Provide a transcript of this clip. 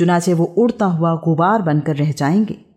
चुनाचे वो उड़ता हुआ गुबार बनकर रह जाएँगे।